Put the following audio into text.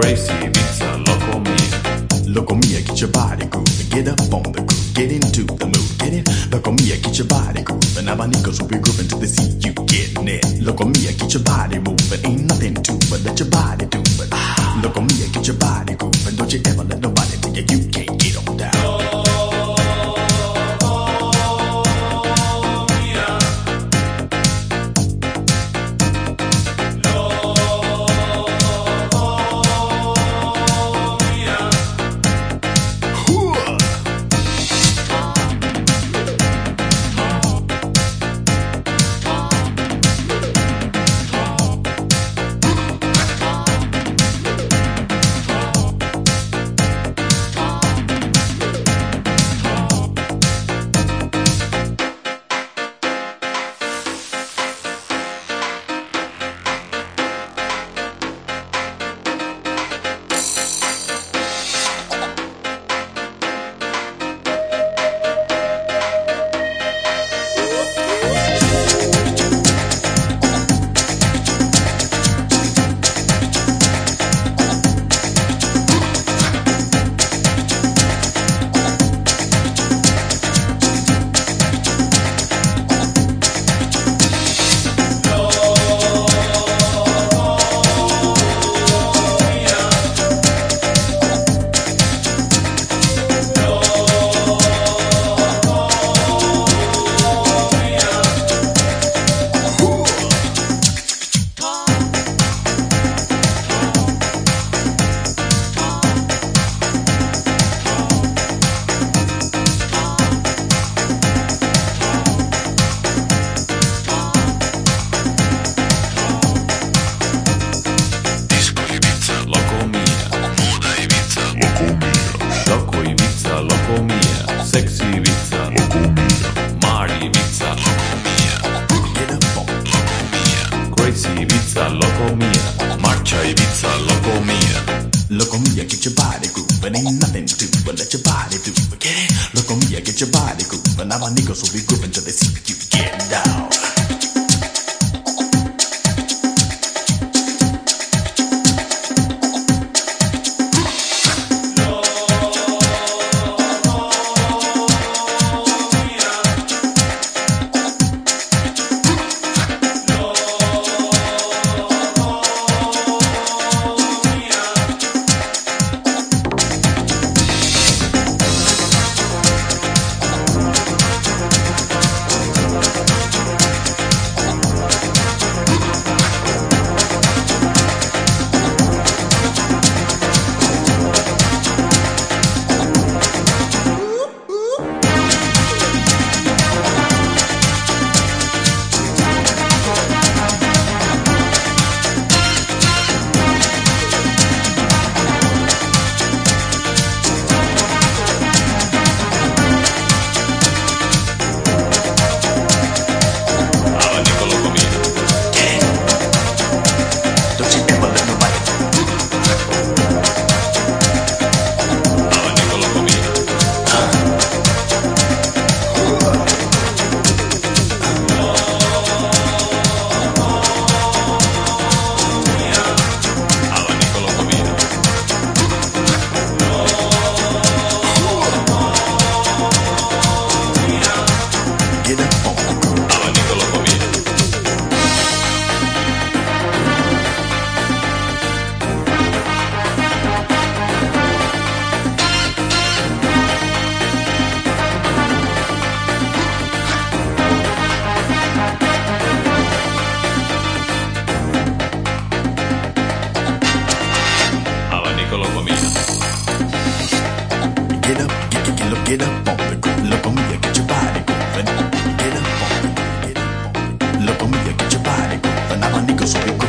Gracie beats me. Local get your body grooving. Get up on the groove, get into the mood, get it. Loco mia, get your body grooving. Now my niggas will be grooving to the see you getting it. Loco mia, get your body moving. Ain't nothing to but let your body do it. Loco mia, get your body grooving. Don't you ever let nobody tell you you can't get on down. Ibiza, loco mia. Marcia Ibiza, loco mia. Loco mia, get your body grooving. Ain't nothing to it, but let your body do it. Get it? Loco mia, get your body grooving. Abanicos will be grooving till they see you Get up on me, get up on me. look on me, get your body. go. now my niggas will be